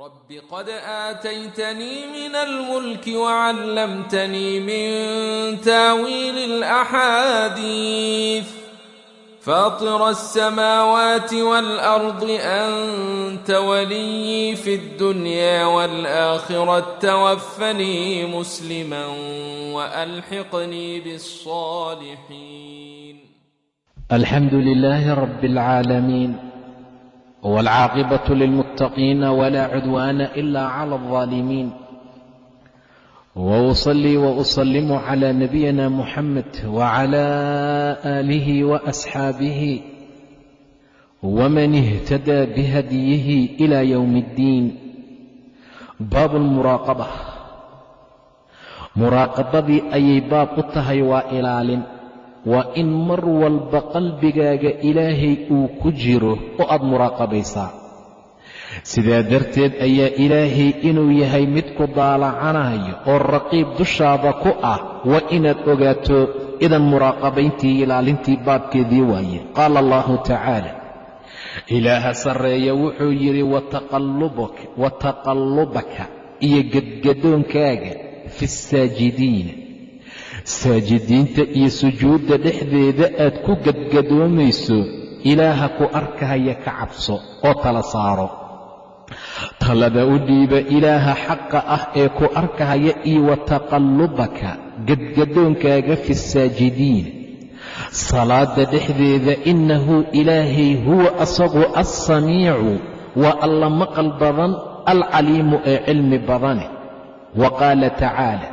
رب قد آتيتني من الملك وعلمتني من تاويل الأحاديث فاطر السماوات والأرض أنت ولي في الدنيا والآخرة توفني مسلما وألحقني بالصالحين الحمد لله رب العالمين والعاقبة للمتقين ولا عدوان إلا على الظالمين وأصلي وأسلم على نبينا محمد وعلى آله وأصحابه ومن اهتدى بهديه إلى يوم الدين باب المراaqبة muraaqabadii ayay baab u tahay waa ilaalin waa in mar walba qalbigaaga ilaahay uu ku jiro oo aad muraaqabaysaa sidaa darteed ayaa ilaahay inuu yahay mid ku daalacanayo oo raqiib dushaada ku ah waa inaad ogaato idan muraaqabayntii ilaalintii baabkeedii waaye. Qaala allahu tacaala. Ilaaha sarreeya wuxuu yidhi wa taqallubaka iyo gedgadoonkaaga fi saajidiina saajidiinta iyo sujuudda dhexdeeda aad ku gadgadoomayso ilaaha ku arkahaya ka cabso oo tala saaro talada u dhiiba ilaaha xaqa ah ee ku arkahaya iyo wa taqallubaka gadgadoonkaaga fi saajidiin. Salaada dhexdeeda innahu ilaahay huwa asagu alsamiicu waa alla maqal badan alcaliimu ee cilmi badane wa qaala tacaala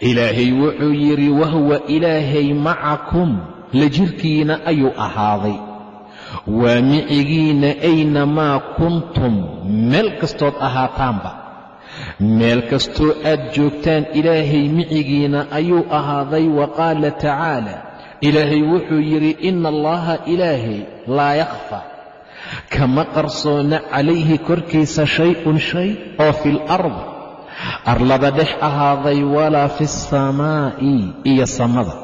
ilaahay wuxuu yidhi wahuwa ilaahay macakum. La jirkiina ayuu ahaaday waa micigiinna aynamaa kuntum? Meel kastood ahaataanba. Meel kastoo aad joogtaan ilaahay micigiina ayuu ahaaday wa qaala tacaala ilaahay wuxuu yidhi ina allaha ilaahay laa yakhfa. Kama qarsoona calayhi korkiisa shay-un shay oo fi lardi arlada dhex ahaaday walaa fi asamaa'i iyo samada.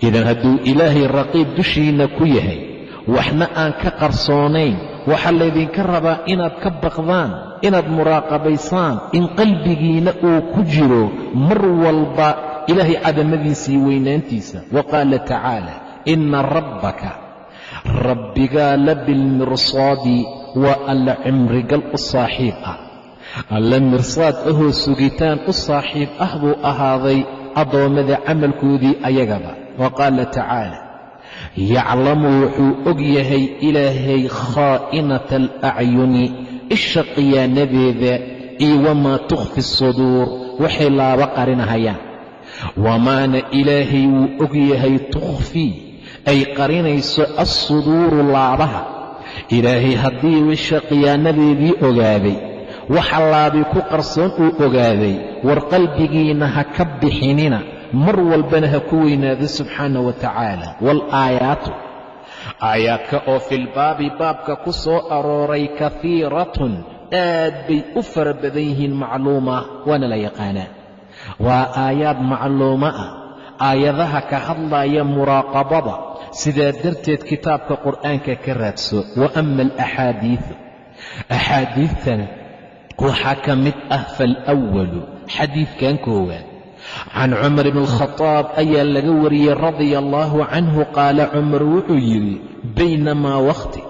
Idan hadduu ilaahay raqiib dushiinna ku yahay waxna aan ka qarsoonayn waxaa laydinka rabaa inaad ka baqdaan inaad muraaqabaysaan in qalbigiinna uu ku jiro mar walba ilaahay cadamadiisii weynaantiisa. Wa qaala tacaala inna rabbaka rabbigaa la bilmirsaadi waa alla cimrigal u saaxiib ah. Alla mirsaad ahoo sugitaan u saaxiib ah buu ahaaday addoommada camalkoodii ayagaba. Wa qaala tacaala yaclamu wuxuu og yahay ilaahay khaa'inata alacyuni isha khiyaanadeeda iyo wamaa tukhfi suduur waxay laaba qarinahayaan. Wamaana ilaahay wuu og yahay tukhfii ay qarinayso alsuduuru laabaha. Ilaahay haddii wisha khiyaanadeedii ogaaday waxa laabi ku qarsoon uu ogaaday war qalbigiinna ha ka bixinina mar walbana ha ku weynaado subxaana wa tacaala. Waalaayaatu aayaadka oo filbaabi baabka ku soo arooray kafiiratun aad bay u fara badan yihiin macluuma waana la yaqaanaa. Waa aayaad macluumo ah. Aayadaha ka hadlaya muraaqabada sidaa darteed kitaabka qur'aanka ka raadso wa ama alaxaadiidu axaadiidtana waxaa ka mid ah falwalu xadiidkan koowaad can cumar bn alkhadaab ayaa laga wariyey radia allaahu canhu qaala cumar wuxuu yidhi baynamaa wakhti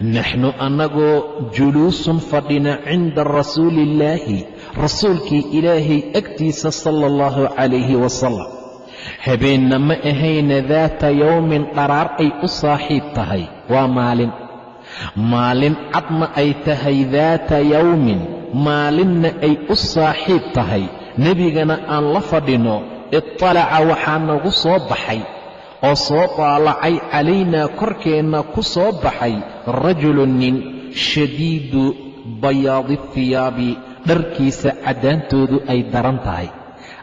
naxnu annagoo juluusun fadhina cinda rasuuli illaahi rasuulkii ilaahay agtiisa sala allahu calayhi wasalam habeenna ma ahayna daata yowmin dharaar ay u saaxiib tahay waa maalin maalin cadna ay tahay daata yowmin maalinna ay u saaxiib tahay nebigana aan la fadhino iطalaca waxaa nagu soo baxay oo soo daalacay calaynaa korkeenna ku soo baxay rajulu nin shadiidu bayaadi hiyaabi dharkiisa caddaantoodu ay daran tahay.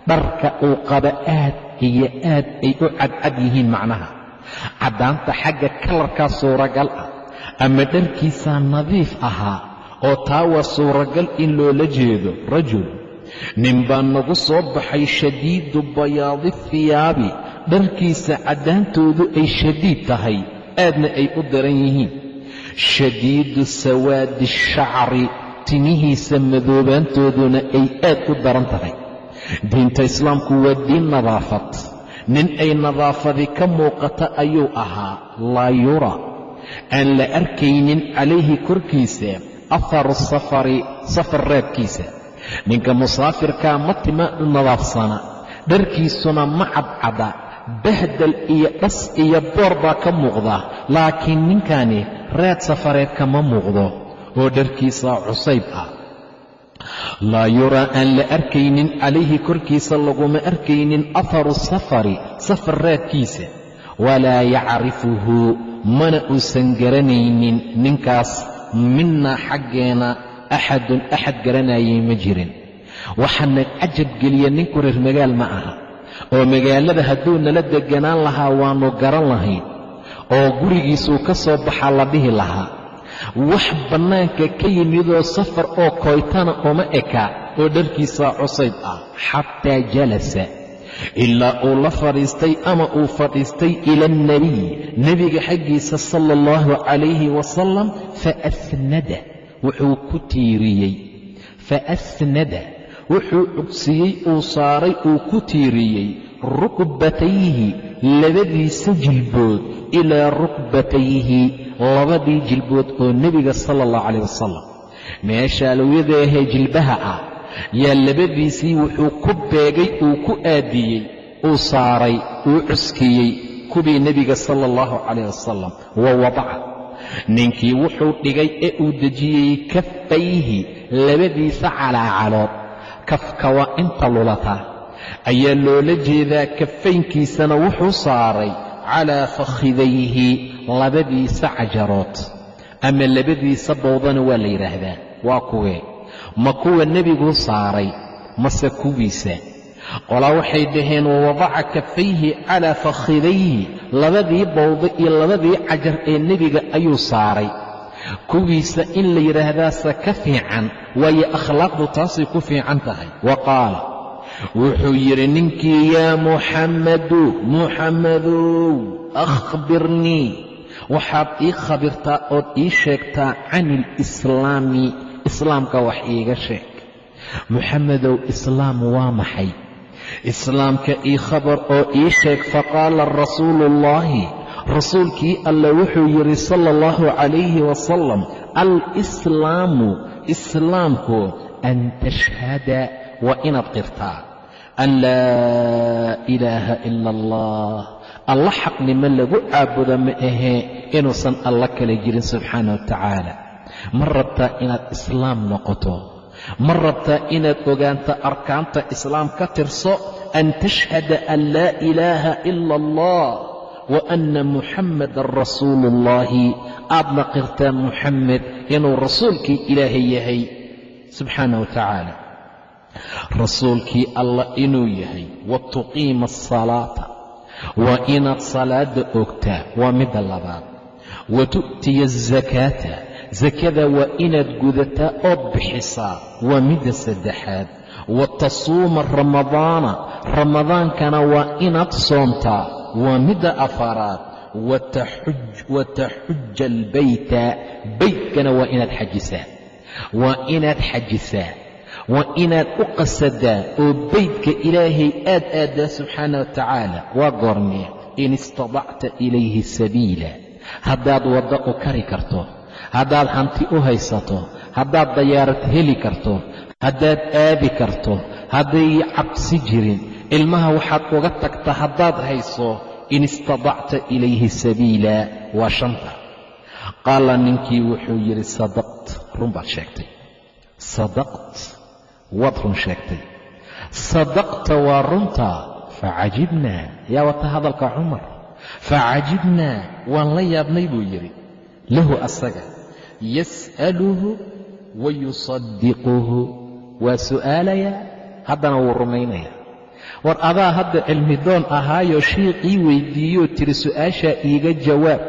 Dharka uu qaba aad iyo aad ay u cadcad yihiin macnaha. Caddaanta xagga kalarkaa suuragal ah ama dharkiisaa nadiif ahaa oo taa waa suuragal in loola jeedo rajul nin baa nagu soo baxay shadiidu bayaadi hiyaabi dharkiisa caddaantoodu ay shadiid tahay aadna ay u daran yihiin. Shadiidu sawaadi shacri timihiisa madoobaantooduna ay aad u daran tahay. Diinta islaamku waa diin nadaafad. Nin ay nadaafadi ka muuqata ayuu ahaa laa yura. Aan la arkaynin calayhi korkiisa aharu safari safar raadkiisa ninka musaafirkaa ma tima nadaafsana. Dharkiisuna ma cadcada bahdal iyo dhas iyo boor baa ka muuqda. Laakiin ninkani raad safareed kama muuqdo oo dharkiisa cusayb ah. Laa yuraa aan la arkaynin calayhi korkiisa laguma arkaynin aharu safari safar raadkiisa walaa yacrifuhu mana uusan garanaynin ninkaas minaa xaggeena axadun axad garanayay ma jirin. Waxaana cajab geliya ninku reer magaal ma aha. Oo magaalada hadduu nala deganaan lahaa waannu garan lahayn. Oo gurigiisuu ka soo baxaa la dhihi lahaa. Wax bannaanka ka yimidoo safar oo koytana uma eka oo dharkiisaa cusayd ah xataa jalasa. Ilaa uu la fadhiistay ama uu fadhiistay ila alnebiy nebiga xaggiisa sala allahu calayhi wasalam faasnada wuxuu ku tiiriyey. Faasnada wuxuu cugsiiyey uu saaray uu ku tiiriyey. Rukbatayhi labadiisa jilbood ilaa rukbatayhi labadii jilbood oo nebiga sala allahu calayh wasalam meesha alowiyadaahee jilbaha ah yaa labadiisii wuxuu ku beegay uu ku aadiyey uu saaray uu cuskiyey. Kubii nebiga sala allahu calayh wasalam wa wadaca ninkii wuxuu dhigay ee uu dejiyey kafayhi labadiisa calaacalood. Kafka waa inta lulata. Ayaa loola jeedaa kafaynkiisana wuxuu saaray calaa fakhidayhi labadiisa cajarood. Ama labadiisa bowdana waa la yidhaahdaa waa kuwee ma kuwa nebiguu saaray mase kuwiisa? Qolaa waxay dhaheen wawadaca kafayhi calaa fakhidayhi labadii bowdo iyo labadii cajar ee nebiga ayuu saaray. Kuwiisa in la yidhaahdaase ka fiican waayo akhlaaqdu taasay ku fiican tahay. Wa qaala wuxuu yidhi ninkii yaa muxammadu muxammadow akhbirnii waxaad ii khabirtaa ood ii sheegtaa cani alislaami islaamka wax iiga sheeg. Muxammedow islaam waa maxay islaamka ii khabar oo ii sheeg faqaala rasuulu ullaahi rasuulkii alle wuxuu yidhi sala allahu calayhi wasalam alislaamu islaamku an tashhada waa inaad qirtaa an laa ilaaha ila allah alla xaqnimo lagu caabudo ma ahee inuusan alla kala jirin subxaana wa tacaala. Ma rabtaa inaad islaam noqoto ma rabtaa inaad ogaanto arkaanta islaam ka tirso an tashhada an laa ilaaha ila allah wa anna muxammadan rasuulu ullaahi aadna qirtaa muxammed inuu rasuulkii ilaahay yahay. Subxaana wa tacaala rasuulkii allah inuu yahay. Wa tuqiima asalaata waa inaad salaadda ogtaa waa midda labaad. Wa tu'tiya azakaata sakada waa inaad gudataa ood bixisaa waa midda saddexaad. Wa tasuuma ramadaana ramadaankana waa inaad soomtaa waa midda afaraad. Wa taxuja albayta beytkana waa inaad xajisaa waa inaad xajisaa waa inaad u qasadaa oo beydka ilaahay aad aaddaa subxaana wa tacaala waa goormee in istadacta ilayhi sabiila. Haddaad waddo u kari karto haddaad hanti u haysato haddaad dayaarad heli karto haddaad aadi karto hadday cabsi jirin ilmaha waxaad uga tagta haddaad hayso in istadacta ilayhi sabiila waa shanta. Qaala ninkii wuxuu yidhi sadaqt run baad sheegtay. Sadaqt waad run sheegtay. Sadaqta waa runta facajibnaa yaa wata hadalka cumar. Facajibnaa waan la yaabnay buu yidhi. Lahu asaga yas'aluhu wa yusaddiquhu waa su'aalayaa haddana wuu rumaynayaa war adaa hadda cilmidoon ahaayoo shiiqii weyddiiyoo tiri su'aashaa iiga jawaab.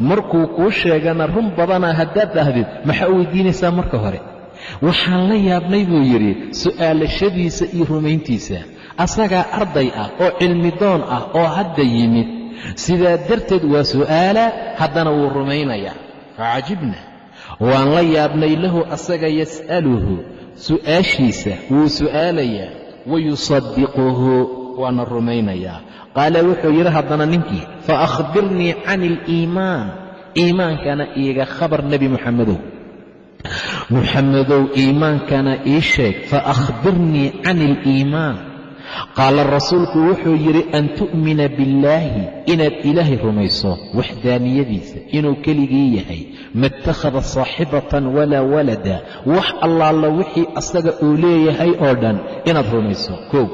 Markuu kuu sheegana run badanaa haddaad dhahdid maxaa u weydiinaysaa marka hore? Waxaan la yaabnay buu yidhi su'aalashadiisa iyo rumayntiisa. Asagaa arday ah oo cilmidoon ah oo hadda yimid. Sidaa darteed waa su'aala haddana wuu rumaynayaa facajibna waan la yaabnay lahu asaga yas'aluhu. Su'aashiisa wuu su'aalayaa wayusadiquhu waana rumaynayaa qaala wuxuu yidhi haddana ninkii fa akhbirnii cani aliimaan iimaankana iiga khabar nebi muxamedow muxamedow iimaankana ii sheeg fa akhbirnii cani aliimaan qaala rasuulku wuxuu yidhi an tu'mina billaahi inaad ilaahay rumayso waxdaaniyadiisa inuu keligii yahay. Maittakhada saaxibatan walaa walada. Wax allaala wixii asaga uu leeyahay oo dhan inaad rumayso. Kow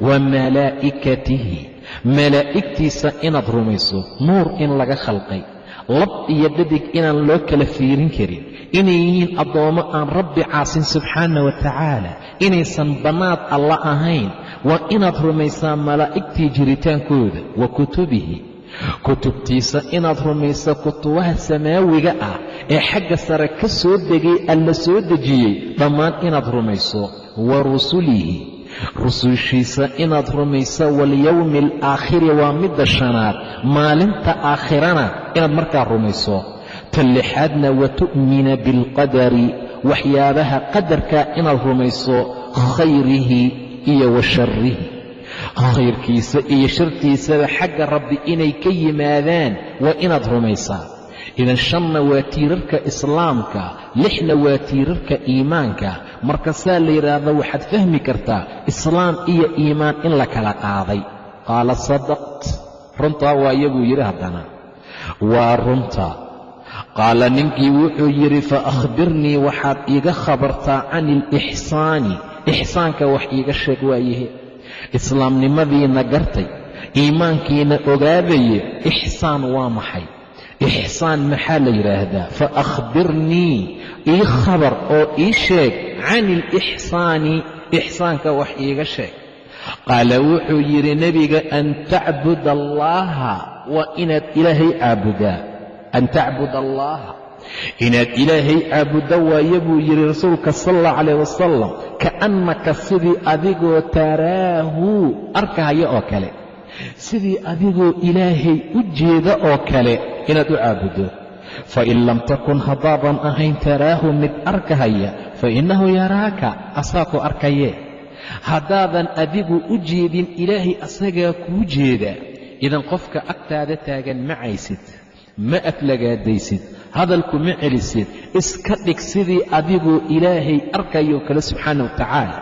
wa malaa'ikatihi. Malaa'igtiisa inaad rumayso nuur in laga khalqay. Lab iyo dhadig inaan loo kala fiirin karin. Inay yihiin addoommo aan rabbi caasin subxaana wa tacaala. Inaysan bannaad alla ahayn waa inaad rumaysaa malaa'igtii jiritaankooda wa kutubihi. Kutubtiisa inaad rumayso kutubaha samaawiga ah ee xagga sare ka soo degay alla soo dejiyey dhammaan inaad rumayso wa rusulihi. Rusushiisa inaad rumayso walyowmi alaakhiri waa midda shanaad. Maalinta aakhirana inaad markaa rumayso. Ta lixaadna wa tu'mina bilqadari waxyaabaha qadarka inaad rumayso khayrihi iyo wa sharrihi khayrkiisa iyo shartiisaba xagga rabbi inay ka yimaadaan waa inaad rumaysaa. Idan shanna waa tiirarka islaamka lixna waa tiirarka iimaanka. Marka saa la yidhaahdo waxaad fahmi kartaa islaam iyo iimaan in la kala qaaday. Qaala sadaqt. Runtaa waa iyaguu yidhi haddana. Waa runta. Qaala ninkii wuxuu yidhi fa akhbirnii waxaad iiga khabartaa cani alixsaani ixsaanka wax iiga sheeg waayahe islaamnimadiina gartay iimaankiina ogaadaye ixsaan waa maxay? Ixsaan maxaa la yidhaahdaa fa akhbirnii ii khabar oo ii sheeg cani alixsaani ixsaanka wax iiga sheeg. Qaala wuxuu yidhi nebiga an tacbud allaaha waa inaad ilaahay caabudaa? An tacbud allaaha inaad ilaahay caabuddo waaye buu yidhi rasuulka sal allahu calayh wasalam ka'annaka sidii adigoo taraahu arkahaya oo kale. Sidii adigoo ilaahay u jeeda oo kale inaad u caabuddo fain lam takun haddaadan ahayn taraahu mid arkahaya. Fa innahu yaraaka asaa ku arkayee haddaadan adigu u jeedin ilaahay asagaa kuu jeeda. Idan qofka agtaada taagan ma caysid ma aflagaadaysid hadalku ma celisid. Iska dhig sidii adigoo ilaahay arkayoo kale subxaana wa tacaala.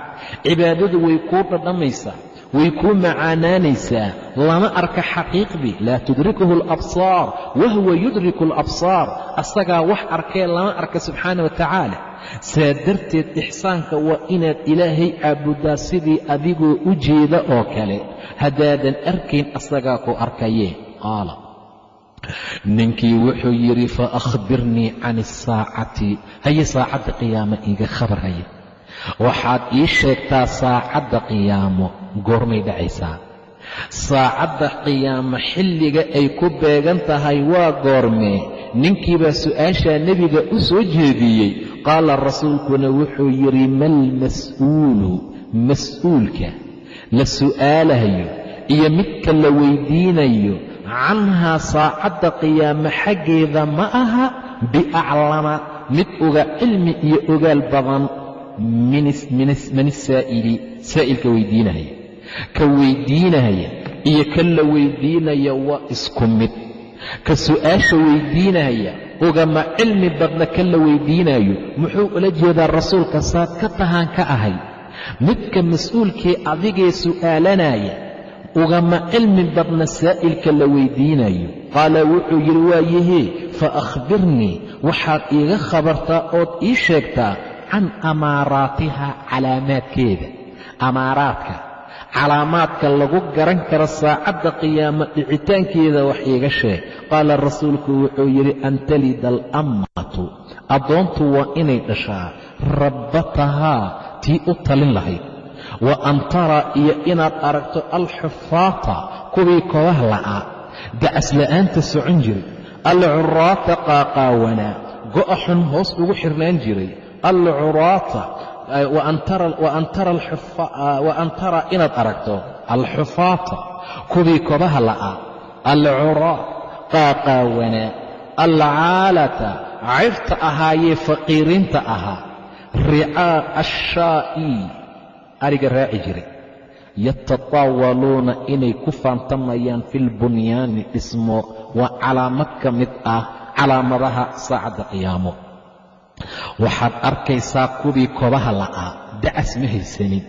Cibaadadu way kuu dhadhamaysaa way kuu macaanaanaysaa. Lama arka xaqiiqdii laa tudrikuhu alabsaar wahuwa yudriku alabsaar asagaa wax arkee lama arka subxaana wa tacaala. Saa darteed ixsaanka waa inaad ilaahay caabuddaa sidii adigoo u jeeda oo kale. Haddaadan arkayn asagaa ku arkayee. Qaala ninkii wuxuu yidhi fa akhbirnii can asaacati haye saacadda qiyaamo iiga khabar haya waxaad ii sheegtaa saacadda qiyaamo goormay dhacaysaa. Saacadda qiyaamo xilliga ay ku beegan tahay waa goormee ninkiibaa su'aashaa nebiga u soo jeediyey. Qaala rasuulkuna wuxuu yidhi malmas'uulu mas'uulka la su'aalayo iyo midka la weydiinayo canhaa saacadda qiyaamo xaggeeda ma aha biaclama mid uga cilmi iyo ogaal badan min isaa'ili saa'ilka weydiinaya. Ka weydiinaya iyo ka la weydiinaya waa isku mid. Ka su'aasha weydiinaya ugama cilmi badna ka la weydiinayo muxuu ula jeedaa rasuulka saad ka tahaan ka ahay? Midka mas'uulkii adigee su'aalanaya ugama cilmi badna saa'ilka la weydiinayo? Qaala wuxuu yidhi waayahee fa akhbirnii. Waxaad iiga khabartaa ood ii sheegtaa can amaaraatiha calaamaadkeeda. Amaaraadka calaamaadka lagu garan karo saacadda qiyaamo dhicitaankeeda wax iiga sheeg. Qaala rasuulku wuxuu yidhi an talida alammatu addoontu waa inay dhashaa rabbatahaa tii u talin lahayd wa an tara iyo inaad aragto alxufaata kuwii kobaha la'aa dacasla'aanta socon jiray. Alcuraata qaaqaawanaa. Go'a xun hoos ugu xirnaan jiray. Alcuraata wa an tara inaad aragto alxufaata kuwii kobaha la'aa alcuraat qaaqaawanaa. Alcaalata cayrta ahaayee faqiiriinta ahaa. Ricaa ashaa'i ariga raaci jiray. Yatataawaluuna inay ku faantamayaan filbunyaani dhismo waa calaamad ka mid ah calaamadaha saacadda qiyaamo. Waxaad arkaysaa kuwii kobaha la'aa dacas ma haysanin.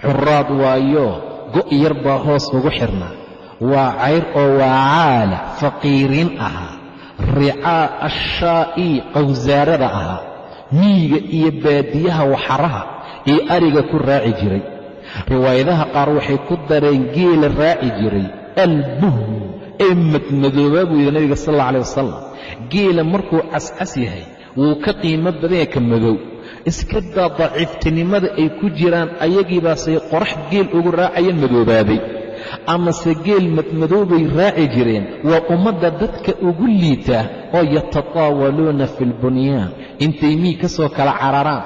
Curaad waayo go' yar baa hoos ugu xirnaa waa cayr oo waa caala faqiiriin ahaa. Ricaa ashaa'i qawsaarada ahaa. Miyiga iyo baadiyaha waxaraha iyo ariga ku raaci jiray. Riwaayadaha qaar waxay ku dareen geela raaci jiray. Albuhm ee madmadoobaa buu yidhi nabiga sal alla alay wasalam geela markuu cascas yahay wuu ka qiimo badanya ka madow. Iska daa daciiftinimada ay ku jiraan ayagiibaasay qorax geel ugu raacayeen madoobaaday. Amase geel madmadoobay raaci jireen waa ummadda dadka ugu liita oo yatataawaluuna fi lbunyaan intay miig ka soo kala cararaan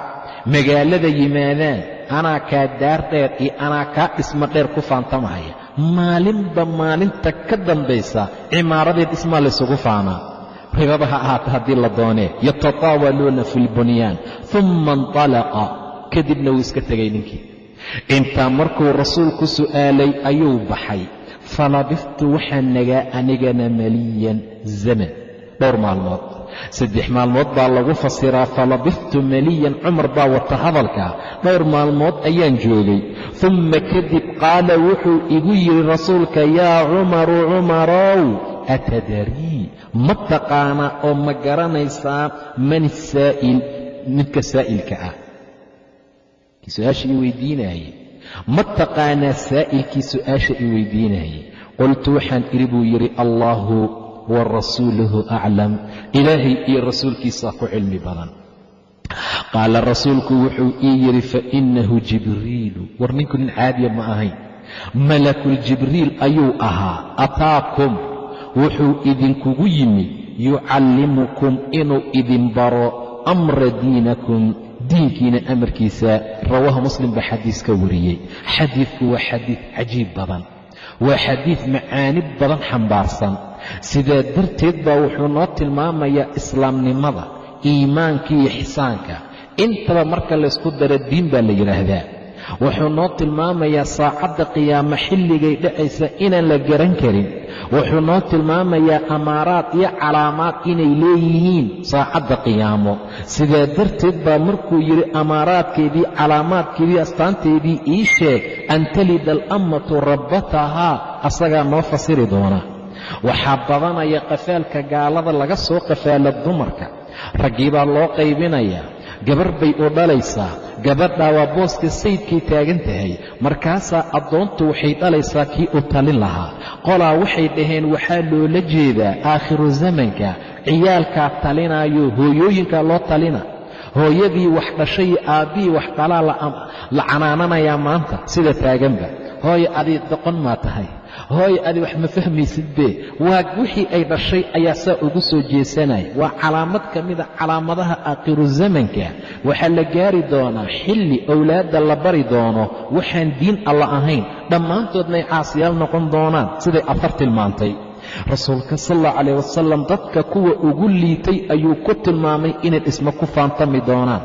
magaalada yimaadaan anaa kaa daar dheer iyo anaa kaa dhismo dheer ku faantamahaya. Maalinba maalinta ka dambaysa cimaaradeed dhismaa laysugu faanaa. Ribaba ha ahaata haddii la doonee yatataawaluuna fi lbunyaan uma intalaqa. Kadibna wuu iska tegay ninkii. Intaa markuu rasuulku su'aalay ayuu baxay. Falabiftu waxaan nagaa anigana maliyan zaman dhowr maalmood saddex maalmood baa lagu fasiraa falabiftu maliyan cumar baa wata hadalka. Dhowr maalmood ayaan joogay. Umma kadib qaala wuxuu igu yidhi rasuulka yaa cumaru cumarow atadarii ma taqaanaa oo ma garanaysaa man isaa'il midka saa'ilka ah. Kii su'aasha i weydiinaayey ma taqaanaa saa'ilkii su'aasha i weydiinaayey qultu waxaan idhi buu yidhi allaahu wa rasuuluhu aclam ilaahay iyo rasuulkiisaa ku cilmi badan. Qaala rasuulku wuxuu ii yidhi fainahu jibriilu. War ninku nin caadiya ma ahayn. Malakuljibriil ayuu ahaa. Ataakum. Wuxuu idinkugu yimid yucallimukum inuu idin baro amra diinakum. Diinkiina amarkiisa rawaahu muslim baa xadiis ka wariyey. Xadiidku waa xadiid cajiib badan. Waa xadiid macaani badan xambaarsan sidaa darteed baa wuxuu noo tilmaamayaa islaamnimada iimaanka iyo ixsaanka? Intaba marka laysku daro diin baa la yidhaahdaa. Wuxuu noo tilmaamayaa saacadda qiyaamo xilligay dhacaysa inaan la garan karin. Wuxuu noo tilmaamayaa amaaraad iyo calaamaad inay leeyihiin saacadda qiyaamo. Sidaa darteed baa markuu yidhi amaaraadkeedii calaamaadkeedii astaanteedii ii sheeg an talida alammatu rabbatahaa asagaa noo fasiri doona waxaa badanaya qafaalka gaalada laga soo qafaala dumarka. Raggii baa loo qaybinayaa. Gabar bay u dhalaysaa. Gabadhaa waa booska sayidkay taagan tahay. Markaasaa addoontu waxay dhalaysaa kii u talin lahaa. Qolaa waxay dhaheen waxaa loola jeedaa aakhiru zamanka. Ciyaalkaa talinaayo hooyooyinkaa loo talina. Hooyadii wax dhashay aabbihii wax dhalaa la canaananayaa maanta sida taaganba. Hooyo adii doqon maa tahay hooyo adi wax ma fahmaysidbe? Waa wixii ay dhashay ayaa saa ugu soo jeesanaya waa calaamad ka mida calaamadaha aakhiru zamanka. Waxaa la gaari doonaa xilli owlaadda la bari doono. Waxaan diin alla ahayn. Dhammaantoodnay caasiyaal noqon doonaan. Siday afar tilmaantay. Rasuulka sal allau calayh wasalam dadka kuwa ugu liitay ayuu ku tilmaamay inay dhismo ku faantami doonaan.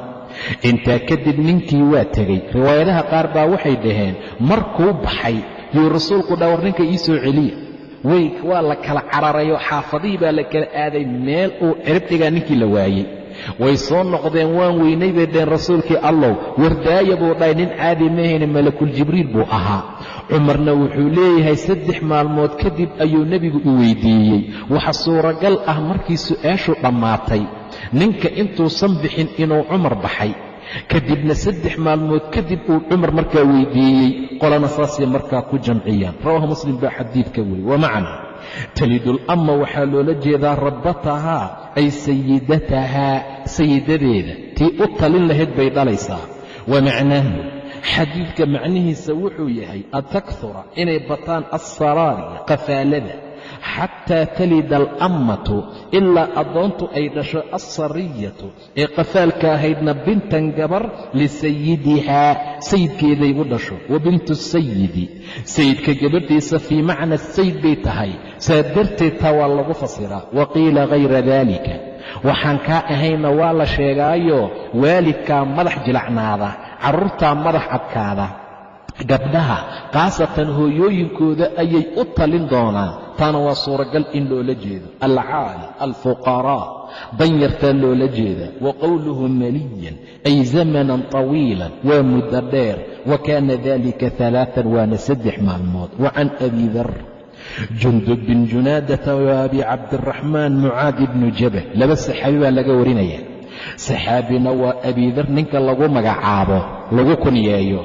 Intaa kadib ninkii waa tegey riwaayadaha qaar baa waxay dhaheen markuu baxay yuu rasuulku dha war ninka ii soo celiya way waa la kala cararayo xaafadihii baa la kala aaday meel uu cirib dhigaa ninkii la waayey. Way soo noqdeen waan weynay bay dhaheen rasuulkii allow. Wardaaya buu dhahay nin caadi mahayne malakuljibriil buu ahaa. Cumarna wuxuu leeyahay saddex maalmood kadib ayuu nebigu i weydiiyey. Waxa suuragal ah markii su'aashu dhammaatay. Ninka intuusan bixin inuu cumar baxay kadibna saddex maalmood kadib uu cumar markaa weydiiyey qolana saasay markaa ku jamciyaan. Rawaahu muslim baa xadiidka weri wamacna talidul amma waxaa loola jeedaa rabbatahaa ay sayidatahaa sayidadeeda tii u talin lahayd bay dhalaysaa. Wa macnaahu? Xadiidka macnihiisa wuxuu yahay atakura inay bataan assaraari qafaalada xataa talida alammatu ilaa addoontu ay dhasho alsariyatu ee qafaalka ahaydna bintan gabar lisayidihaa sayidkeeday u dhasho wa bintu sayidi sayidka gabadhiisa fii macna sayid bay tahay saa darteed taa waa lagu fasiraa wa qiila hayra daalika waxaan kaa ahayna waa la sheegaayo waalidkaa madax jilacnaada carruurtaa madax adkaada gabdhaha khaasatan hooyooyinkooda ayay u talin doonaan. Taana waa suuragal in loola jeedo. Alcaali alfuqaraa danyartaa loola jeeda. Wa qowluhu maliyan ay zamanan طawiilan waa muddo dheer. Wa kaana dalika alaaan waana saddex maalmood. Wa can abi dar jundub bin junaadata wa abi cabdiraxmaan mucaad ibnu jabal. Laba saxaabi baa laga warinaya. Saxaabina waa abidar ninka lagu magacaabo lagu kunyeeyo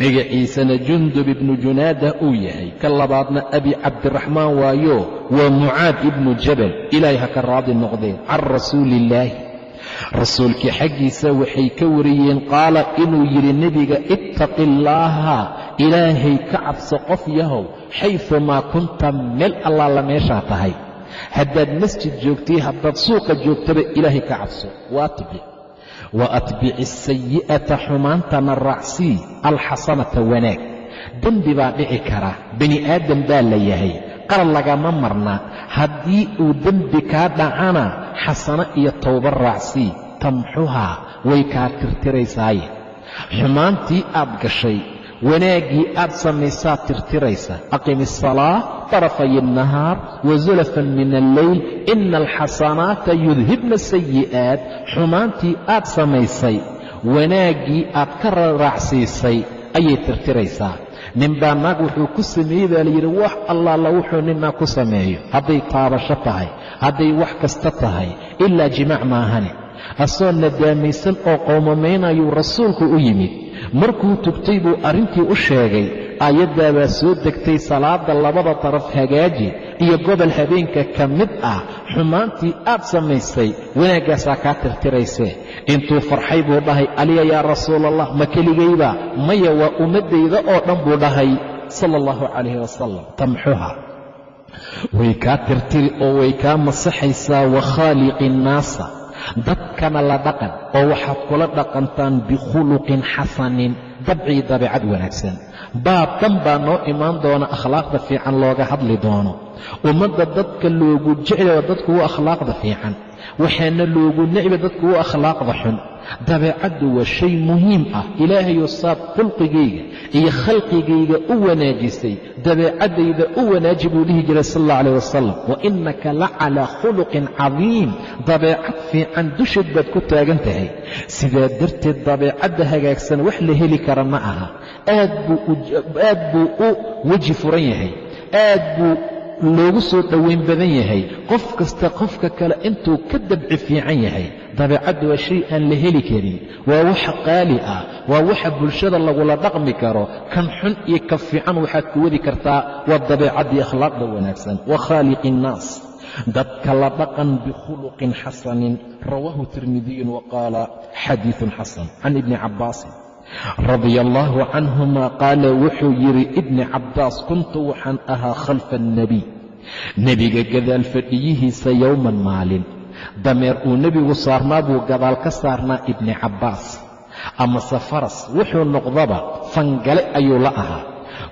magaciisana jundub ibnu junaada uu yahay. Ka labaadna abi cabdiraxmaan waayo waa mucaad ibnu jabal ilaahay ha ka raadi noqdeen can rasuuliillaahi rasuulkii xaggiisa waxay ka wariyeen qaala inuu yidhi nebiga ittaqi illaaha ilaahay ka cabso qof yahow xayfumaa kunta meel allaala meeshaa tahay. Haddaad masjid joogtay haddaad suuqa joogtaba ilaahay ka cabso. Waatbic wa atbici asayi'ata xumaantana raacsii alxasanata wanaag dembi baa dhici kara bani aadam baa la yahay qalad lagama marna haddii uu dembi kaa dhacana xasano iyo towba raacsii tamxuhaa way kaa tirtiraysaaye xumaantii aad gashay wanaaggii aad samaysaad tirtiraysa aqim asalaa طarafay الnahaar wazulafan min alleyl ina alxasanaata yudhibna sayi'aat xumaantii aad samaysay wanaaggii aad ka raraacsiisay ayay tirtiraysaa ninbaa naag wuxuu ku sameeyey baa layidhi wax allaala wuxuu ninaa ku sameeyo hadday taabasho tahay hadday wax kasta tahay ilaa jimaac maahane asoo nadaamaysan oo qowmamaynayuu rasuulku u yimid. Markuu tugtay buu arrintii u sheegay aayaddaa baa soo degtay salaadda labada daraf hagaaji iyo gobol habeenka ka mid ah. Xumaantii aad samaysay wanaaggaasaa kaa tirtiraysee. Intuu farxay buu dhahay aliya yaa rasuulallah ma keligayba maya waa ummaddayda oo dhan buu dhahay. Sala allahu calayhi wasalam tamxuha. Way kaa tirtiri oo way kaa masaxaysaa wa khaaliqi innaasa dadkana la dhaqan oo waxaad kula dhaqantaan bikhuluqin xasanin dabcii dabeecad wanaagsan. Baab dhan baa noo imaan doona akhlaaqda fiican looga hadli doono. Ummadda dadka loogu jeclaya dadku u akhlaaqda fiican. Waxaana loogu necba dadku u akhlaaqda xun dabeecaddu waa shay muhiim ah. Ilaahayoo saad khulqigayga iyo khalqigayga u wanaajisay dabeecaddayda u wanaaji buu dhihi jiray sal alla alayh wasalam wa innaka la calaa khuluqin cadiim. Dabeecad fiican dusheed baad ku taagan tahay. Sidaa darteed dabeecadda hagaagsan wax la heli kara ma aha. Aad buu u weji furan yahay. Aad buu loogu soo dhowayn badan yahay. Qof kasta qofka kale intuu ka dabci fiican yahay dabeecaddu waa shay aan la heli karin waa wax qaali ah waa waxa bulshada lagula dhaqmi karo. Kan xun iyo ka fiican waxaad ku wadi kartaa waa dabeecaddii akhlaaqda wanaagsan wa khaaliqi innaas dadka la dhaqan bikhuluqin xasanin rawaahu tirmidiyun wa qaala xadiidun xasan can ibni cabbaasin radia allaahu canhuma qaala wuxuu yidhi ibni cabbaas kuntu waxaan ahaa khalfa alnebiy nebiga gadaal fadhiyihiisa yowman maalin dameer uu nebigu saarnaa buu gadaal ka saarnaa ibni cabbaas. Amase faras wuxuu noqdaba fangale ayuu la ahaa.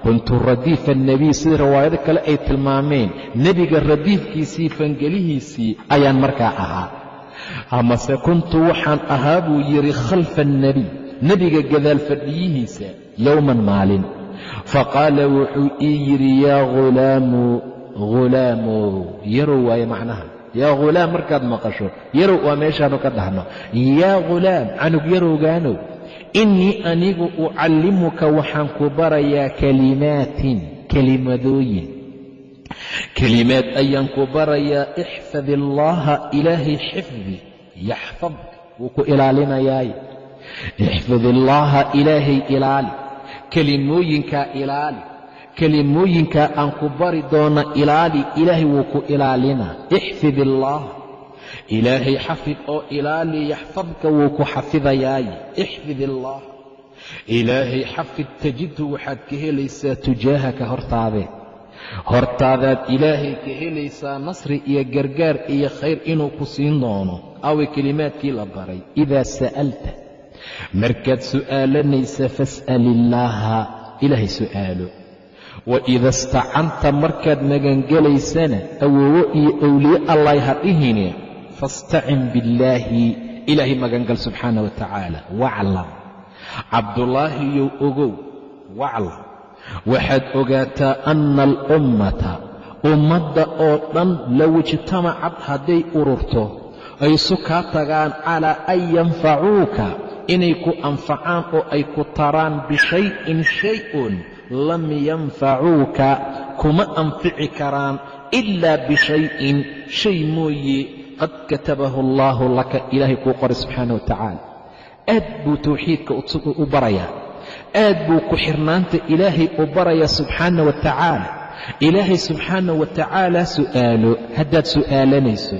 Kuntu radiifa annebiy sida riwaayado kale ay tilmaameen nebiga radiifkiisii fangelihiisii ayaan markaa ahaa. Amase kuntu waxaan ahaa buu yidhi khalfa annebiy nebiga gadaal fadhiyihiisa yowman maalin. Faqaala wuxuu ii yidhi yaa hulaamu hulaamow yarow waaye macnaha yaa khulaam markaad maqasho yarow waa meeshaanu ka dhahno. Yaa khulaam canug yarowgaanow innii anigu ucallimuka waxaan ku barayaa kalimaatin kelimadooyin. Kelimaad ayaan ku barayaa ixfad illaaha ilaahay xifdi yaxfadka wuu ku ilaalinayaaye ixfid illaaha ilaahay ilaali kelimooyinkaa ilaali kelimooyinkaa aan ku bari doona ilaali ilaahay wuu ku ilaalinaa. Ixfid illaah ilaahay xafid oo ilaali yaxfadka wuu ku xafidayaaye. Ixfid illaah ilaahay xafid tajidhu waxaad ka helaysaa tujaahaka hortaadee hortaadaad ilaahay ka helaysaa nasri iyo gargaar iyo khayr inuu ku siin doono. Awe kelimaadkii la baray. Idaa sa'alta. Markaad su'aalanaysa fas'al illaaha ilaahay su'aalo wa ida istacanta markaad magangelaysana awoowo iyo owliye allahy ha dhihine fastacin billaahi ilaahay magangal subxaana wa tacaala waclam cabdulaahiyow ogow waclam waxaad ogaataa anna alummata ummadda oo dhan low ijtamacad hadday ururto ay isu kaa tagaan calaa an yanfacuuka inay ku anfacaan oo ay ku taraan bishayin shay-un lam yanfacuuka kuma anfici karaan ilaa bishayin. Shay mooye qad katabahu allaahu laka ilaahay kuu qoray subxaana wa tacaala aad buu tawxiidka u barayaa. Aad buu ku xirnaanta ilaahay u barayaa subxaana wa tacaala ilaahay subxaana wa tacaala su'aalo haddaad su'aalanayso.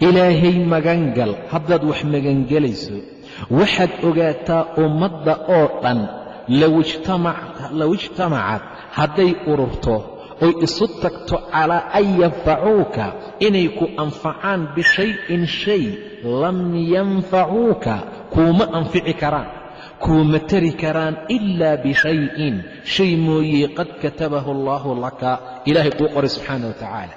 Ilaahay magangal haddaad wax magangelayso waxaad ogaataa ummadda oo dhan low ijtamacad hadday ururto oy isu tagto calaa an yanfacuuka inay ku anfacaan bishayin shay lam yanfacuuka kuuma anfici karaan kuuma tari karaan ilaa bishayin. Shay mooye qad katabahu allaahu laka. Ilaahay kuu qoray subxaana wa tacaala.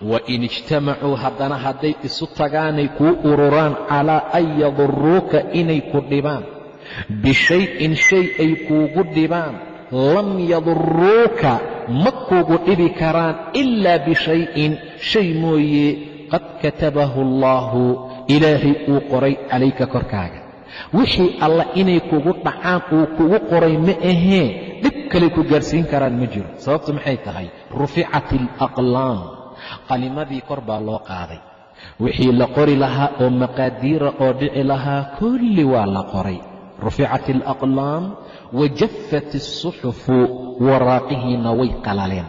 Wain ijtamacuu haddana hadday isu tagaanay kuu ururaan calaa an yaduruuka inay ku dhibaan bishayin shay ay kuugu dhibaan. Lam yaduruuka ma kuugu dhibi karaan ilaa bishayin shay mooye qad katabahu allaahu ilaahay uu qoray calayka korkaaga. Wixii alla inay kugu dhacaan uu kugu qoray ma ahee dhib kale ku gaarsiin karaan ma jiro. Sababtu maxay tahay? Ruficat alaqlaam qalimadii kor baa loo qaaday. Wixii la qori lahaa oo maqaadiira oo dhici lahaa kulli waa la qoray ruficat alaqlaam wajaffat asuxufu waraaqihiina way qalaleen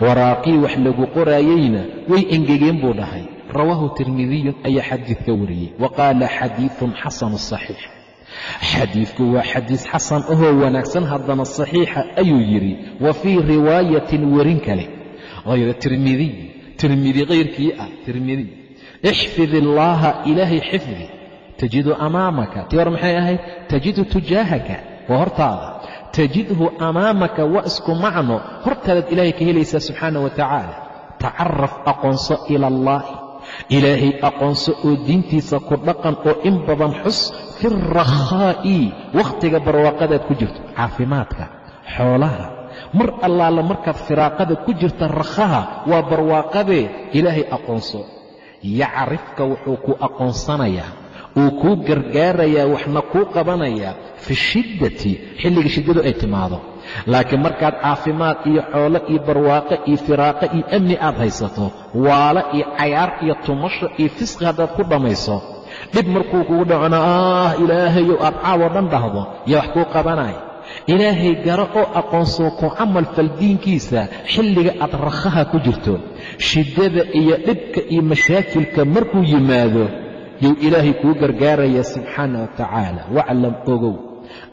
waraaqii wax lagu qoraayeyna way engegeen buu dhahay rawaahu tirmidiyun ayaa xadiidka wariyey wa qaala xadiidun xasanu saxiix xadiidku waa xadiis xasan ahoo wanaagsan haddana saxiixa ayuu yidhi wa fii riwaayatin werin kale hayra tirmidiy tirmidi kayrkii ah tirmidi ixfid illaaha ilaahay xifdi tajidu amaamaka. Tii hor maxay ahayd? Tajidu tujaahaka. Waa hortaada. Tajidhu amaamaka waa isku macno. Hortaadaad ilaahay ka helaysaa subxaana wa tacaala. Tacaraf aqoonso ila allaahi ilaahay aqoonso oo diintiisa ku dhaqan oo in badan xus fi rakhaa'i. Wakhtiga barwaaqadaad ku jirto. Caafimaadka. Xoolaha. Mar allaala markaad firaaqada ku jirta rakhaha waa barwaaqadee ilaahay aqoonso. Yacrifka wuxuu ku aqoonsanayaa uu kuu gargaarayaa waxna kuu qabanayaa fi shiddati xilliga shiddadu ay timaado. Laakiin markaad caafimaad iyo xoolo iyo barwaaqo iyo firaaqo iyo amni aad haysato waalo iyo cayaar iyo tumasho iyo fisqi haddaad ku dhammayso dhib markuu kugu dhacona ah ilaahayow aad caawo dhan dhahdo yaa wax kuu qabanaya ilaahay garo oo aqoonsoo ku camal fal diinkiisa xilliga aad rakhaha ku jirto. Shiddada iyo dhibka iyo mashaakilka markuu yimaado yuu ilaahay kuu gargaaraya subxaana wa tacaala. Waclam ogow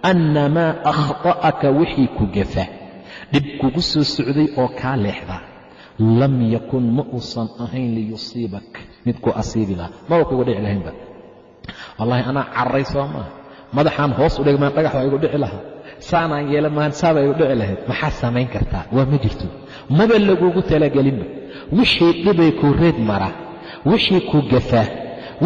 anna maa akhta'aka wixii ku gafa. Dhib kugu soo socday oo kaa leexda. Lam yakun ma uusan ahayn liyusiibak mid ku asiibi laha maba kugu dhici lahaynba wallaahi anaa carray soo maaha madaxaan hoos u dhigmaan dhagax waa igu dhici lahaa. Saanaan yeela maahan saaba igu dhici lahayd maxaad samayn kartaa? Waa ma jirto. Maba lagugu talagelinba wixii dhibay ku reed mara. Wixii ku gafa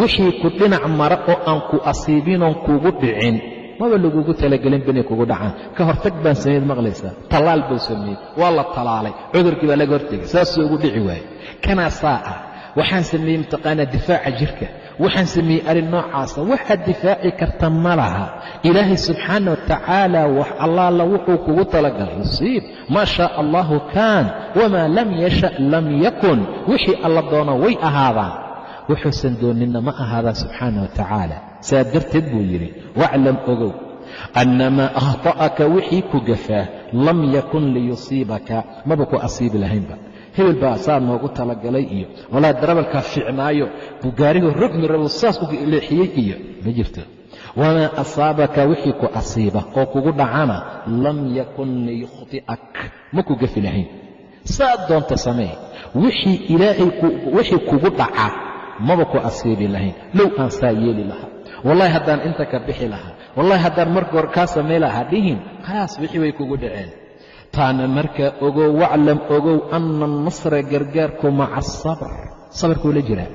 wixii ku dhinac mara oo aan ku asiibinoon kugu dhicin maba lagugu talagelinba inay kugu dhacaan. Ka hortag baan sameyd maqlaysaa. Tallaal buu sameeyey. Waa la tallaalay cudurkii baa laga hortegay. Saasuu ugu dhici waaye kanaa saa ah waxaan sameeyey mataqaanaa difaaca jirka. Waxaan sameeyey arrin noocaasa. Waxaad difaaci karta ma laha. Ilaahay subxaana wa tacaala wax allaala wuxuu kugu talagalay. Yusiib. Maa shaa allahu kaan. Wamaa lam yasha lam yakun. Wixii alla doono way ahaadaan wuxuusan dooninna ma ahaadaan subxaana wa tacaala. Saa darteed buu yidhi waclam ogow annamaa akhta'aka wixii ku gafaa lam yakun liyusiibaka. Maba ku asiibi lahaynba. Hebel baa saa noogu talagalay iyo walaa darabalkaa fiicnaayo buu gaarigoo rogmi rabo saas u leexiyey iyo ma jirto. Wamaa asaabaka wixii ku asiiba oo kugu dhacana lam yakun liyukhti'ak. Ma ku gafi lahayn. Saad doonta samee wixii kugu dhaca maba ku asiibi lahayn. Low aan saa yeeli lahaa. Wallahi haddaan inta ka bixi lahaa wallahi haddaan marka hore kaa samay lahaa dhihin khalaas wixii way kugu dhaceen. Taana markaa ogow waclam ogow anna annasra gargaarku maca asabr sabarkuu la jiraa.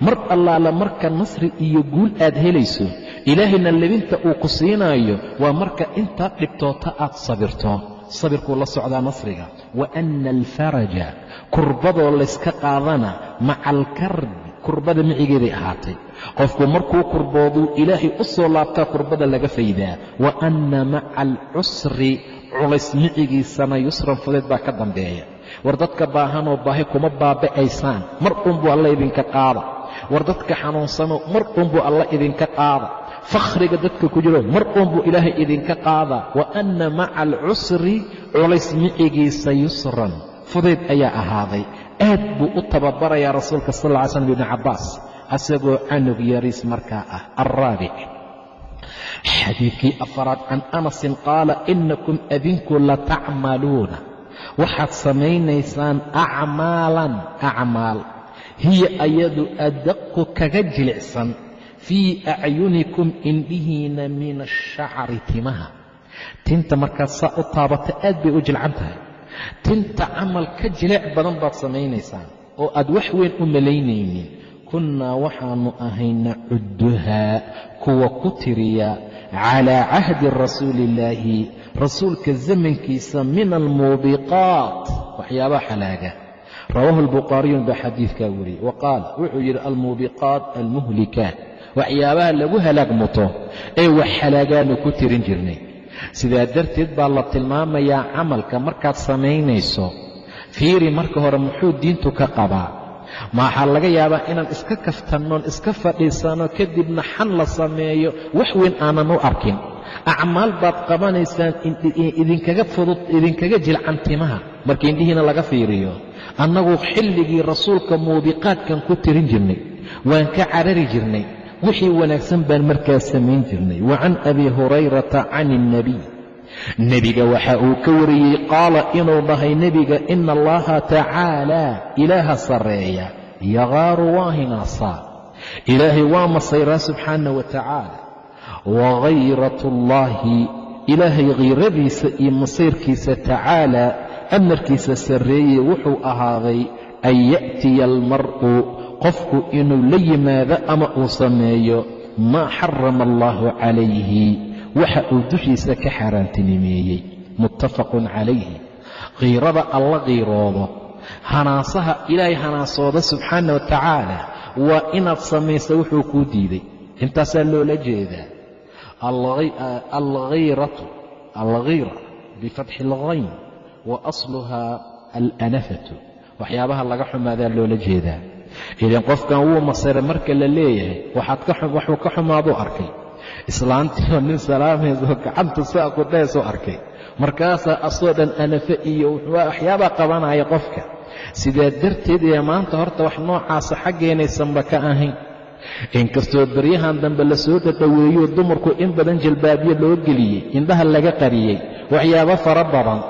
Mar allaala marka nasri iyo guul aad helayso ilaahayna lebinta uu ku siinaayo waa marka intaad dhibtoota aad sabirto. Sabirkuu la socdaa nasriga. Wa anna alfaraja kurbadoo layska qaadana maca alkarbi kurbada micigeeday ahaatay. Qofku markuu kurbooduu ilaahay u soo laabtaa kurbada laga faydaa. Wa anna maca alcusri culays micigiisana yusran fudeed baa ka dambeeya. War dadka baahanoo baahi kuma baaba'aysaan mar uunbuu alla idinka qaada. War dadka xanuunsanoo mar uunbuu alla idinka qaada. Fakhriga dadka ku jiro mar uunbuu ilaahay idinka qaadaa wa anna maca alcusri culays micigiisa yusran fudayd ayaa ahaaday aad buu u tababarayaa rasuulka sal lla ly slam ibni cabbaas asagoo canug yariis markaa ah alraabic xadiidkii afaraad can anasin qaala inakum adinku latacmaluuna waxaad samaynaysaan acmaalan acmaal. Hiya ayadu adaqu kaga jilicsan fii acyunikum indhihiina min ashacri timaha. Tinta markaad saa u taabata aad bay u jilcan tahay tinta camal ka jilic badan baad samaynaysaan oo aad wax weyn u malaynaynin. Kunnaa waxaannu ahay nacudduhaa kuwa ku tiriya calaa cahdi rasuuliillaahi rasuulka zamankiisa min almuubiqaat. Waxyaabaha xalaaga. Rawaahu albukhaariyun baa xadiidkaa weriyey wa qaal wuxuu yidhi almuubiqaat almuhlikaat. Waxyaabaha lagu halaag muto ee wax xalaagaanu ku tirin jirnay sidaa darteed baa la tilmaamayaa camalka markaad samaynayso. Fiiri marka hore muxuu diintu ka qabaa. Maxaa laga yaabaa inaan iska kaftannoon iska fadhiisanno kadibna xan la sameeyo wax weyn aanan u arkin. Acmaal baad qabanaysaan idinkaga fudud idinkaga jilcan timaha. Marka indhihiina laga fiiriyo. Annagu xilligii rasuulka muubiqaadkan ku tirin jirnay. Waan ka carari jirnay wixii wanaagsan baan markaa samayn jirnay. Wa can abi hurayrata can ilnebiy nebiga waxa uu ka wariyey qaala inuu dhahay nebiga ina allaha tacaalaa ilaaha sarreeya yaqaaru waa hinaasaa ilaahay waa masayraa subxaana wa tacaala wagayrat ullaahi ilaahay khayradiisa iyo masayrkiisa tacaalaa amarkiisa sarreeye wuxuu ahaaday an ya'tiya almar'u qofku inuu la yimaado ama uu sameeyo maa xarama allaahu calayhi. Waxa uu dushiisa ka xaaraantinimeeyey. Muttafaqun calayhi. Khiirada alla khiiroodo hanaasaha ilaahay hanaasooda subxaana wa tacaala waa inaad samaysa wuxuu kuu diiday. Intaasaa loola jeedaa. Alghayratu alghayra bifatxi alghayn wa asluhaa alanafatu. Waxyaabaha laga xumaadaa loola jeedaa idan qofkan wuu masayray marka la leeyahay waxuu ka xumaaduu arkay. Islaantiioo nin salaamayso gacanta saa ku dheesoo arkay. Markaasaa asoo dhan anafe iyo waxyaabaa qabanaya qofka. Sidaa darteed ee maanta horta wax noocaasa xaggeenaysanba ka ahayn. Inkastoo baryahan dambe la soo dhadhoweeyo dumarku in badan jalbaabyo loo geliyey indhaha laga qariyey waxyaabo fara badan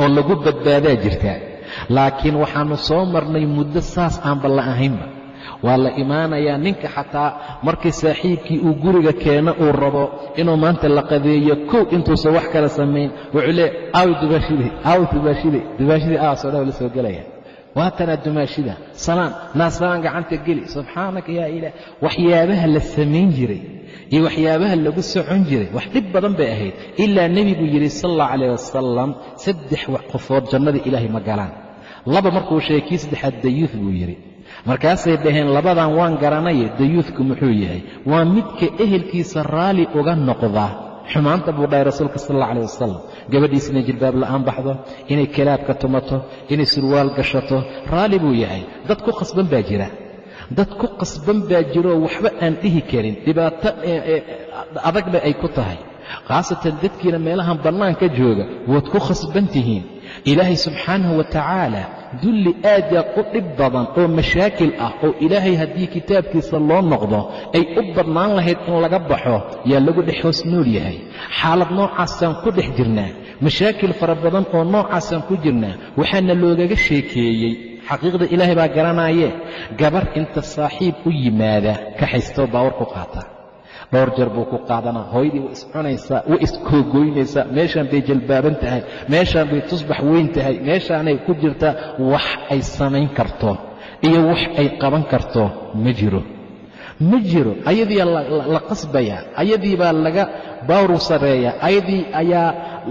oo lagu badbaadaa jirta laakiin waxaannu soo marnay muddo saas aanba la ahaynba. Waa la imaanayaa ninka xataa markii saaxiibkii uu guriga keeno uu rabo inuu maanta la qadeeyo kow intuusan wax kala samayn. Wuxuu lee aaw dubaashide aaw dubaashide dubaashidii aasoo dhan la soo gelaya waatanaa dumaashida. Salaan naasaan gacanta geli. Subxaanaka yaa ilaah waxyaabaha la samayn jiray iyo waxyaabaha lagu socon jiray wax dhib badan bay ahayd. Ilaa nebigu yidhi sal allah calayh wasalam saddex qofood jannada ilaahay ma galaan laba markuu sheegay kii saddexaad dayuud buu yidhi. Markaasay dhaheen labadan waan garanaye dayuudku muxuu yahay? Waa midka ehelkiisa raalli uga noqda. Xumaanta buu dhahay rasuulka sal alla alah wasalam gabadhiis inay jilbaab la'aan baxdo inay kalaabka tumato inay surwaal gashato raalli buu yahay. Dad ku khasban baa jira. Dad ku qasban baa jiroo waxba aan dhihi karin. Dhibaato adagna ay ku tahay. Khaasatan dadkiina meelahan bannaanka jooga waad ku khasban tihiin ilaahay subxaanahu wa tacaala dulli aadaad u dhib badan oo mashaakil ah oo ilaahay haddii kitaabkiisa loo noqdo ay u badnaan lahayd in laga baxo yaa lagu dhex hoos nool yahay. Xaalad noocaasaan ku dhex jirnaa mashaakil fara badan oo noocaasaan ku jirnaa waxaana loogaga sheekeeyey. Xaqiiqda ilaahay baa garanaaye gabar inta saaxiib u yimaada ka haystoo baawar ku qaata dhowr jeer buu ku qaadanaa. Hooyadii way iscunaysaa way iskoogoynaysaa. Meeshaan bay jalbaaban tahay. Meeshaan bay tusbax weyn tahay. Meeshaanay ku jirtaa wax ay samayn karto iyo wax ay qaban karto. Ma jiro. Ma jiro. Ayadiiaa la qasbayaa. Ayadii baa laga baawru sareeyaa. Ayadii ayaa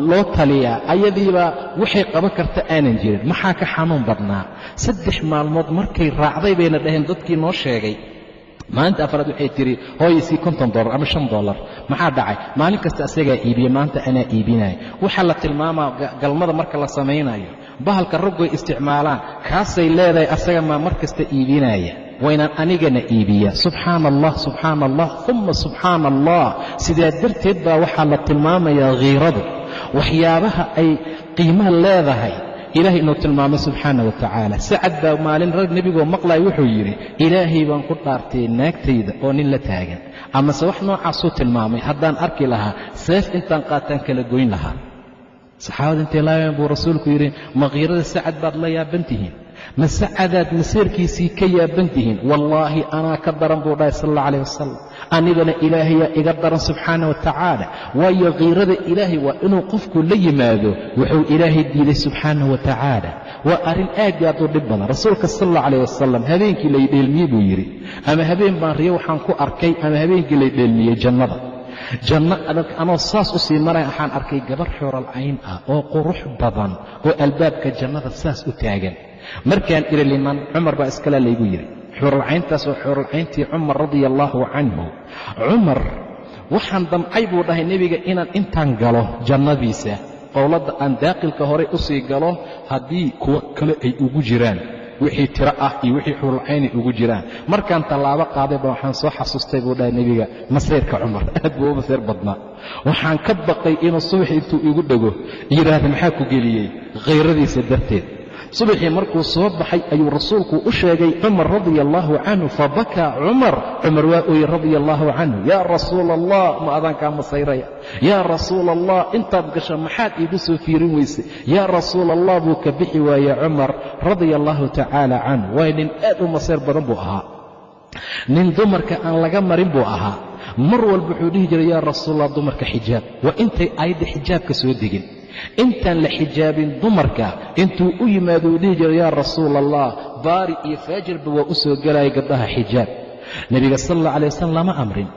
loo taliyaa. Ayadiibaa waxay qaban karta aanan jirin. Maxaa ka xanuun badnaa? Saddex maalmood markay raacday bayna dhaheen dadkii noo sheegay maalinta afraad waxay tidhi hooyaysii konton dollar ama shan dollar. Maxaa dhacay? Maalin kasta asagaa iibiye maanta anaa iibinaya waxaa la tilmaamaa galmada marka la samaynayo. Bahalka raggoy isticmaalaan kaasay leedahay asaga maa mar kasta iibinaya waynaan anigana iibiya subxaana allah subxaana allah uma subxaana allah sidaa darteed baa waxaa la tilmaamayaa khiiradu waxyaabaha ay qiimaha leedahay ilaahay inuu tilmaamay subxaana wa tacaala sacad baa maalin rag nebigoo maqlaya wuxuu yidhi ilaahay baan ku dhaartay naagtayda oo nin la taagan. Amase wax noocaasuu tilmaamay haddaan arki lahaa seef intaan qaataan kala goyn lahaa. Saxaabada intay laayeen buu rasuulku yidhi makiirada sacad baad la yaaban tihiin ma sacadaad maseerkiisii ka yaaban tihiin wallaahi anaa ka daran buu dhahay sal alla calah wasalam anigana ilaahayaa iga daran subxaana wa tacaala. Waayo kiirada ilaahay waa inuu qofku la yimaado wuxuu ilaahay diiday subxaana wa tacaala. Waa arrin aad iyo aad u dhib badan. Rasuulka sal alla calah wasalam habeenkii laydheelmiyey buu yidhi. Ama habeen baan riyo waxaan ku arkay ama habeenkii laydheelmiyey jannada. Janno anoo saas u sii maraya waxaan arkay gabar xuural cayn ah oo qurux badan oo albaabka jannada saas u taagan markaan idhi cumar baa iskala laygu yidhi xuuralcayntaas waa xuuralcayntii cumar radia allaahu canhu. Cumar waxaan damcay buu dhahay nebiga inaan intaan galo jannadiisa qowladda aan daaqilka horey u sii galo haddii kuwo kale ay ugu jiraan wixii tiro ah iyo wixii xuuralcaynay ugu jiraan. Markaan tallaabo qaadayba waxaan soo xasuustay buu dhahay nebiga masayrka cumar aad buu u masayr badnaa. Waxaan ka baqay inuu subaxi intuu igu dhego yidhaahda maxaa ku geliyey? Khayradiisa darteed subaxii markuu soo baxay ayuu rasuulku u sheegay cumar radia allaahu canhu fabakaa cumar. Cumar waa ooye radia allaahu canhu. Yaa rasuula allah ma adaankaa masayraya. Yaa rasuula allah intaad gasha maxaad iigu soo fiirin weysay. Yaa rasuula allah buu ka bixi waaye cumar radia allaahu tacaala canhu. Waayo nin aad u masayr badan buu ahaa. Nin dumarka aan laga marin buu ahaa. Mar walba wuxuu dhihi jiray yaa rasuulallah dumarka xijaab. Waa intay aayadda xijaabka soo degin intaan la xijaabin dumarka intuu u yimaado uu dhihi jiray yaa rasuula allah baari iyo faajirba waa u soo gelaya gabdhaha xijaab. Nebiga sal alla alay wasalam lama amrin.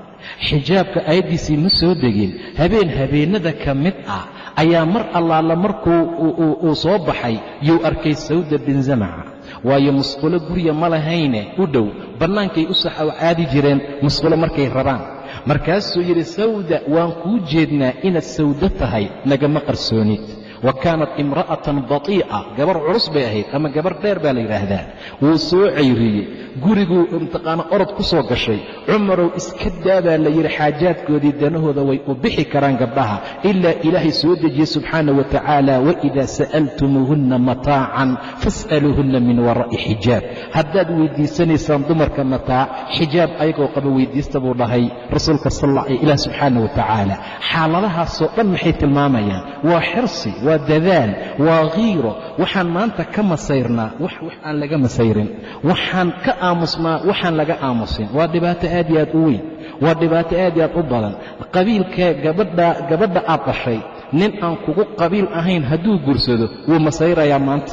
Xijaabka aayaddiisii ma soo degin. Habeen habeennada ka mid ah ayaa mar allaala markuu uu soo baxay yuu arkay sawda bin zamaca waayo musqulo gurya ma lahayne u dhow. Bannaankay u saxaw caadi jireen musqulo markay rabaan markaasuu yidhi sawda waan kuu jeednaa inaad sawdo tahay nagama qarsoonid wa kaanat imra'atan batii'a. Gabar culus bay ahayd ama gabar dheer baa la yidhaahdaa wuu soo cayriyey guriguu imtiqaano orod ku soo gashay. Cumarow iska daa baa la yidhi xaajaadkoodii danahooda way u bixi karaan gabdhaha ilaa ilaahay soo dejiyey subxaana wa tacaala waidaa sa'altumuuhunna mataacan fas'aluuhunna min waraa'i xijaab. Haddaad weyddiisanaysaan dumarka mataac xijaab ayagoo qaba weyddiista buu dhahay rasuulka sal ilaah subxaana wa tacaala. Xaaladahaasoo dhan maxay tilmaamayaan? Waa xirsi waa dadaal waa khiiro waxaan maanta ka masayrnaa wax wax aan laga masayrin. Waxaan ka aamusnaa waxaan laga aamusin. Waa dhibaato aad iyo aad u weyn. Waa dhibaato aad iyo aad u badan. Qabiilka gabadha gabadha aad dhashay nin aan kugu qabiil ahayn hadduu gursado wuu masayrayaa maanta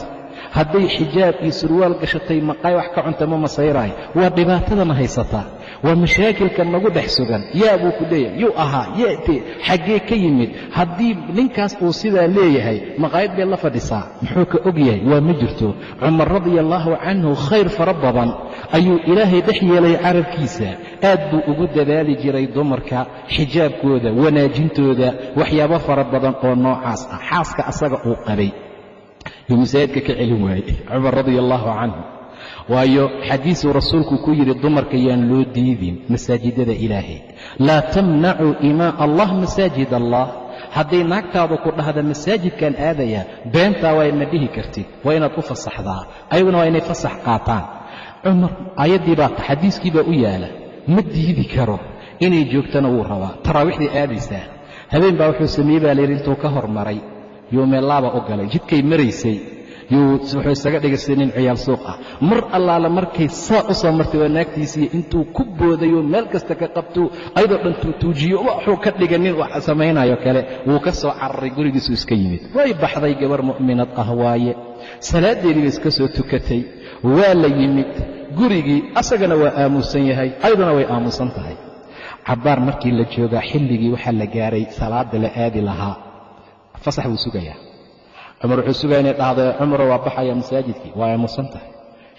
hadday xijaab iyo surwaal gashatay maqaay wax ka cunta ma masayraayo. Waa dhibaatadana haysataa waa mashaakilka nagu dhex sugan. Yaa buu ku leeyahay. Yuu ahaa yeete xaggee ka yimid. Haddii ninkaas uu sidaa leeyahay maqaayad bay la fadhisaa. Muxuu ka og yahay? Waa ma jirto. Cumar radia allaahu canhu khayr fara badan ayuu ilaahay dhex yeelay carabkiisa. Aad buu ugu dadaali jiray dumarka xijaabkooda wanaajintooda waxyaabo fara badan oo noocaas ah. Xaaska asaga uu qabay yuu ka celin waayey. Cumar radia allaahu canhu. Waayo xadiisuu rasuulku ku yidhi dumarka loo diidin masaajidada ilaahay. Laa tamnacuu imaa allah masaajid allah. Hadday naagtaadu ku dhahda masaajidkaan aadayaa beentaa waa ma dhihi kartid. Waa inaad u fasaxdaa. Ayaguna waa inay fasax qaataan. Cumar aayaddii baa u yaalla. Ma diidi karo inay joogtana wuu rabaa. Taraawiixday aadaysaa. Habeen baa wuxuu sameeyey baa layidhi intuu ka hormaray yuu meellaaba u galay. Jidkay maraysay. Yuu wuxuu isaga dhigay ciyaal suuq ah mar allaala markay saa u soo martay waa naagtiisii intuu ku boodayoo meel kasta ka qabtuu ayadoo dhan tuutuujiyo waxuu ka dhiga nin wax samaynayo kale. Wuu ka soo cararay gurigiisuu iska yimid. Way baxday gabar mu'minad ah waaye. Salaaddeedii bay iska soo tukatay. Waa la yimid. Gurigii asagana waa aamusan yahay. Ayaduna way aamusan tahay. Cabbaar markii la joogaa xilligii waxaa la gaaray salaada la aadi lahaa fasax buu sugayaa. Cumar wuxuu sugaya inay dhahdo cumaro waa baxaya masaajidkii waa aamusan tahay.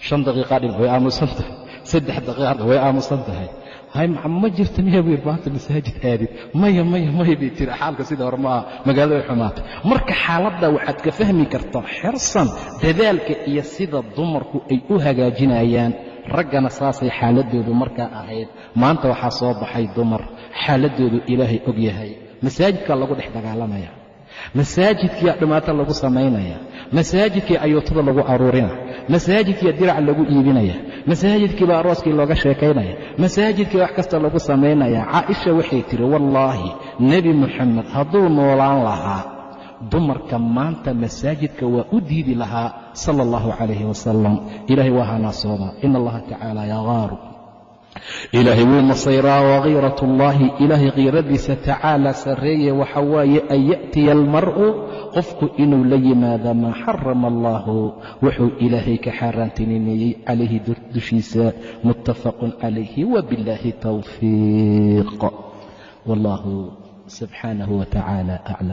Shan daqiiqa dhim way aamusan tahay. Saddex daqiiqa way aamusan tahay. Hay ma jirta miya buu maanta masaajid aadid. Maya maya maya bay tiri xaalka sida hore ma aha. Magaalada xumaatay. Marka xaaladda waxaad ka fahmi kartaa xirsan dadaalka iyo sida dumarku ay u hagaajinayaan raggana saasay xaaladoodu markaa ahayd. Maanta waxaa soo baxay dumar. Xaaladoodu ilaahay og yahay. Masaajidkaa lagu dhex dagaalamaya masaajidkiia dhimaato lagu samaynaya masaajidkii ayuutada lagu aruurina masaajidkiia dirac lagu iibinaya masaajidkiiba arooskii looga sheekaynaya masaajidkii wax kasta lagu samaynaya caaisha waxay tihi wallaahi nebi moxamed hadduu noolaan lahaa dumarka maanta masaajidka waa u diidi lahaa sala allahu calayhi wasalam ilaahay waa hanaasooda ina allaha tacaala yaqaaru ilaahay wuu masayraa wakhiirat ullaahi ilaahay khiiradiisa tacaala sarreeye waxa waaye an ya'tiya almar'u qofku inuu la yimaado maa xarama allaahu. Wuxuu ilaahay ka xaaraantinimeeyey calayhi dushiisa muttafaqun calayhi wabillaahi towfiiq wallahu subxaanahu wa aclam